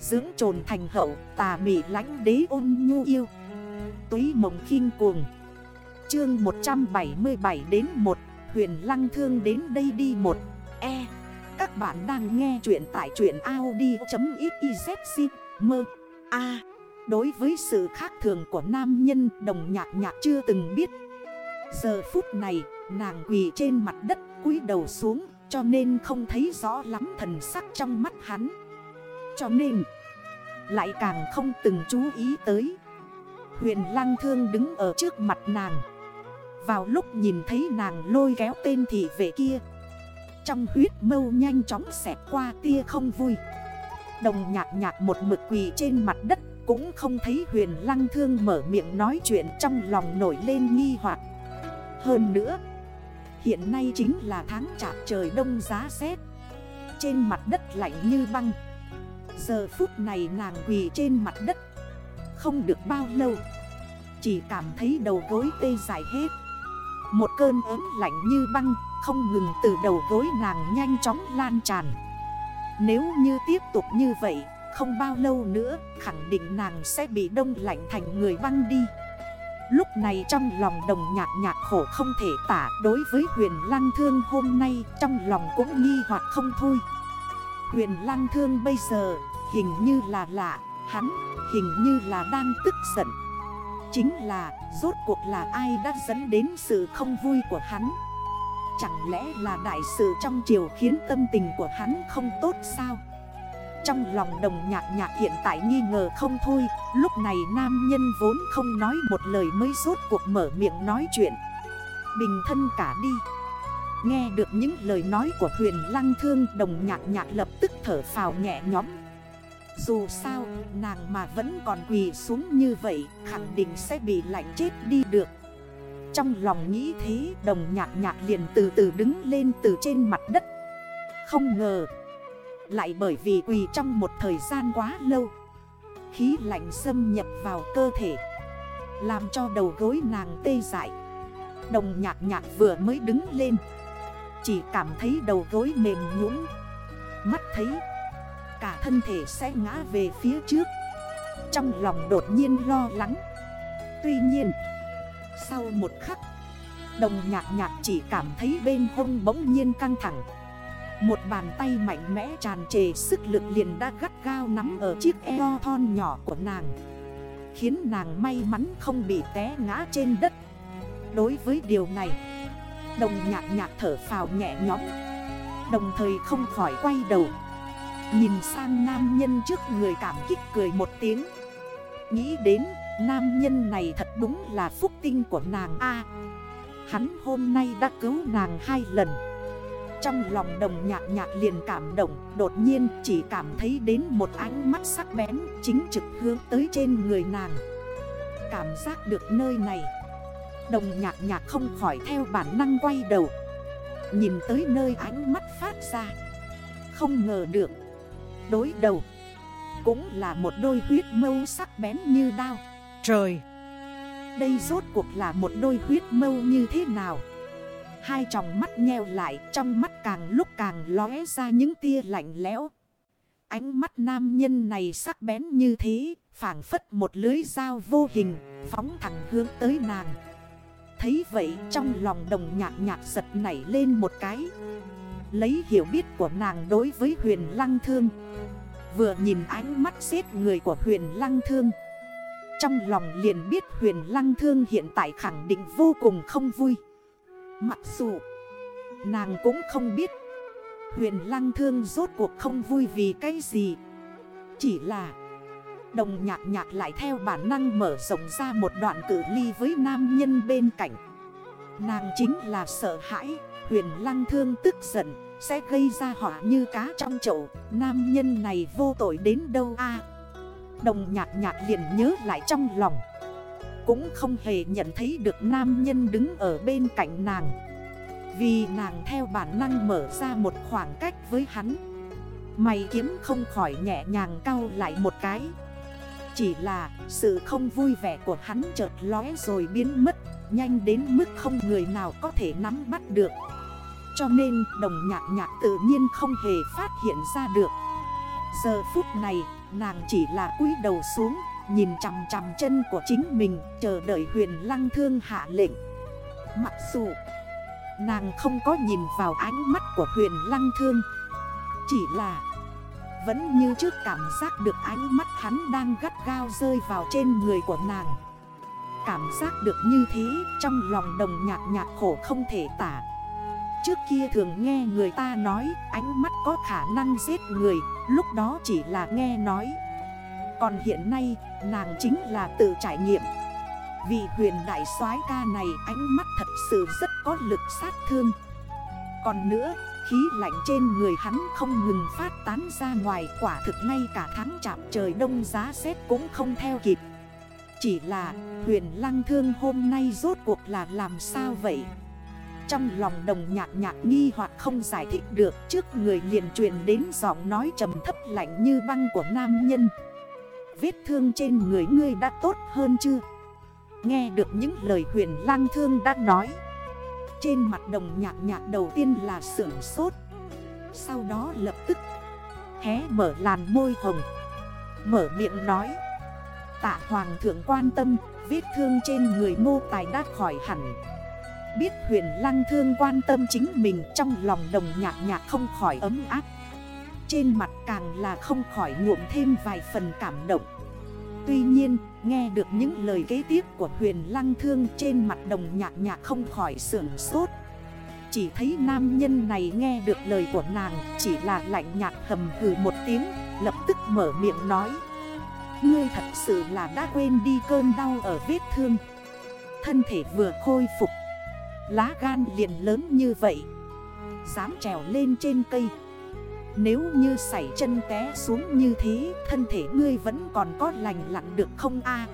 Dưỡng trồn thành hậu, tà mị lánh đế ôn nhu yêu. Túy mộng khinh cuồng. Chương 177 đến 1 Huyền lăng thương đến đây đi 1 E Các bạn đang nghe chuyện tại chuyện Audi.xyz Mơ. A, Đối với sự khác thường của nam nhân, đồng nhạc nhạc chưa từng biết. Giờ phút này, nàng quỳ trên mặt đất, cúi đầu xuống, Cho nên không thấy rõ lắm thần sắc trong mắt hắn. Cho nên, lại càng không từng chú ý tới. Huyền lăng thương đứng ở trước mặt nàng. Vào lúc nhìn thấy nàng lôi kéo tên thị vệ kia, Trong huyết mâu nhanh chóng xẹt qua tia không vui. Đồng nhạc nhạc một mực quỳ trên mặt đất, Cũng không thấy huyền lăng thương mở miệng nói chuyện trong lòng nổi lên nghi hoặc. Hơn nữa, Hiện nay chính là tháng chạp trời đông giá rét. Trên mặt đất lạnh như băng. Giờ phút này nàng quỳ trên mặt đất. Không được bao lâu. Chỉ cảm thấy đầu gối tê dài hết. Một cơn ớn lạnh như băng Không ngừng từ đầu gối nàng nhanh chóng lan tràn. Nếu như tiếp tục như vậy, Không bao lâu nữa, Khẳng định nàng sẽ bị đông lạnh thành người băng đi. Lúc này trong lòng đồng nhạc nhạc khổ không thể tả Đối với huyền lăng thương hôm nay, Trong lòng cũng nghi hoặc không thôi. Huyền lăng thương bây giờ hình như là lạ, Hắn hình như là đang tức giận. Chính là, rốt cuộc là ai đã dẫn đến sự không vui của hắn? Chẳng lẽ là đại sự trong chiều khiến tâm tình của hắn không tốt sao? Trong lòng đồng nhạc nhạc hiện tại nghi ngờ không thôi, Lúc này nam nhân vốn không nói một lời mới rốt cuộc mở miệng nói chuyện. Bình thân cả đi. Nghe được những lời nói của huyền lăng thương, Đồng nhạc nhạc lập tức thở phào nhẹ nhóm Dù sao, nàng mà vẫn còn quỳ xuống như vậy, Khẳng định sẽ bị lạnh chết đi được. Trong lòng nghĩ thế, đồng nhạc nhạc liền từ từ đứng lên từ trên mặt đất. Không ngờ, Lại bởi vì quỳ trong một thời gian quá lâu, Khí lạnh xâm nhập vào cơ thể, Làm cho đầu gối nàng tê dại. Đồng nhạc nhạc vừa mới đứng lên chỉ cảm thấy đầu gối mềm nhũng Mắt thấy Cả thân thể sẽ ngã về phía trước. Trong lòng đột nhiên lo lắng. Tuy nhiên, Sau một khắc, Đồng nhạc nhạc chỉ cảm thấy bên hông bỗng nhiên căng thẳng. Một bàn tay mạnh mẽ tràn trề sức lực liền đã gắt gao nắm ở chiếc eo thon nhỏ của nàng, Khiến nàng may mắn không bị té ngã trên đất. Đối với điều này Đồng nhạc nhạc thở phào nhẹ nhõm. Đồng thời không khỏi quay đầu. Nhìn sang nam nhân trước người cảm kích cười một tiếng. Nghĩ đến, nam nhân này thật đúng là phúc tinh của nàng A. Hắn hôm nay đã cứu nàng hai lần. Trong lòng đồng nhạc nhạc liền cảm động, Đột nhiên chỉ cảm thấy đến một ánh mắt sắc bén Chính trực hướng tới trên người nàng. Cảm giác được nơi này Đồng nhạc nhạc không khỏi theo bản năng quay đầu. Nhìn tới nơi ánh mắt phát ra. Không ngờ được. Đối đầu. Cũng là một đôi huyết mâu sắc bén như đao. Trời! Đây rốt cuộc là một đôi huyết mâu như thế nào? Hai tròng mắt nheo lại Trong mắt càng lúc càng lóe ra những tia lạnh lẽo. Ánh mắt nam nhân này sắc bén như thế phảng phất một lưới dao vô hình Phóng thẳng hướng tới nàng Thấy vậy trong lòng đồng nhạc nhạc giật nảy lên một cái. Lấy hiểu biết của nàng đối với huyền lăng thương. Vừa nhìn ánh mắt xếp người của huyền lăng thương. Trong lòng liền biết huyền lăng thương hiện tại khẳng định vô cùng không vui. Mặc dù nàng cũng không biết Huyền lăng thương rốt cuộc không vui vì cái gì. Chỉ là Đồng nhạc nhạc lại theo bản năng mở rộng ra một đoạn cử ly với nam nhân bên cạnh. Nàng chính là sợ hãi, Huyền lăng thương tức giận, Sẽ gây ra họa như cá trong chậu. Nam nhân này vô tội đến đâu a? Đồng nhạc nhạc liền nhớ lại trong lòng. Cũng không hề nhận thấy được nam nhân đứng ở bên cạnh nàng. Vì nàng theo bản năng mở ra một khoảng cách với hắn. Mày kiếm không khỏi nhẹ nhàng cao lại một cái chỉ là sự không vui vẻ của hắn chợt lóe rồi biến mất, Nhanh đến mức không người nào có thể nắm bắt được. Cho nên, đồng nhạc nhạc tự nhiên không hề phát hiện ra được. Giờ phút này, Nàng chỉ là cúi đầu xuống, Nhìn chằm chằm chân của chính mình, Chờ đợi huyền lăng thương hạ lệnh. Mặc dù, Nàng không có nhìn vào ánh mắt của huyền lăng thương, Chỉ là vẫn như trước cảm giác được ánh mắt hắn đang gắt gao rơi vào trên người của nàng. Cảm giác được như thế, Trong lòng đồng nhạc nhạc khổ không thể tả. Trước kia thường nghe người ta nói, ánh mắt có khả năng giết người, Lúc đó chỉ là nghe nói. Còn hiện nay, nàng chính là tự trải nghiệm. Vì huyền đại soái ca này ánh mắt thật sự rất có lực sát thương. Còn nữa khí lạnh trên người hắn không ngừng phát tán ra ngoài, Quả thực ngay cả tháng chạm trời đông giá rét cũng không theo kịp. Chỉ là, huyền lăng thương hôm nay rốt cuộc là làm sao vậy? Trong lòng đồng nhạc nhạc nghi hoặc không giải thích được, Trước người liền truyền đến giọng nói trầm thấp lạnh như băng của nam nhân. Vết thương trên người ngươi đã tốt hơn chưa? Nghe được những lời huyền lang thương đã nói trên mặt đồng nhạc nhạc đầu tiên là sưởng sốt. Sau đó lập tức hé mở làn môi hồng. Mở miệng nói Tạ hoàng thượng quan tâm Vết thương trên người mô tài đã khỏi hẳn. Biết huyền lăng thương quan tâm chính mình trong lòng đồng nhạc nhạc không khỏi ấm áp. Trên mặt càng là không khỏi nhuộm thêm vài phần cảm động. Tuy nhiên, nghe được những lời kế tiếp của huyền lăng thương trên mặt đồng nhạc nhạc không khỏi sưởng sốt. Chỉ thấy nam nhân này nghe được lời của nàng, chỉ là lạnh nhạt hầm hừ một tiếng, Lập tức mở miệng nói. Ngươi thật sự là đã quên đi cơn đau ở vết thương. Thân thể vừa khôi phục, Lá gan liền lớn như vậy. Dám trèo lên trên cây. Nếu như xảy chân té xuống như thế, Thân thể ngươi vẫn còn có lành lặn được không a?